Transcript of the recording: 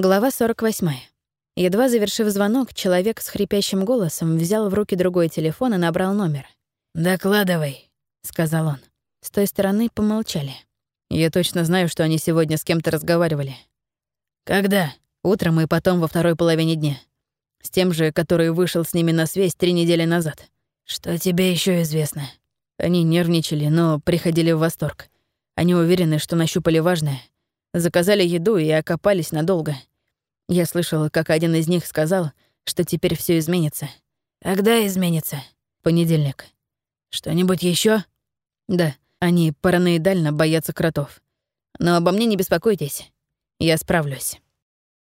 Глава 48. Едва завершив звонок, человек с хрипящим голосом взял в руки другой телефон и набрал номер. «Докладывай», — сказал он. С той стороны помолчали. «Я точно знаю, что они сегодня с кем-то разговаривали». «Когда?» «Утром и потом во второй половине дня. С тем же, который вышел с ними на связь три недели назад». «Что тебе еще известно?» Они нервничали, но приходили в восторг. Они уверены, что нащупали важное. Заказали еду и окопались надолго. Я слышала, как один из них сказал, что теперь все изменится. Когда изменится? Понедельник. Что-нибудь еще? Да, они параноидально боятся кротов. Но обо мне не беспокойтесь. Я справлюсь.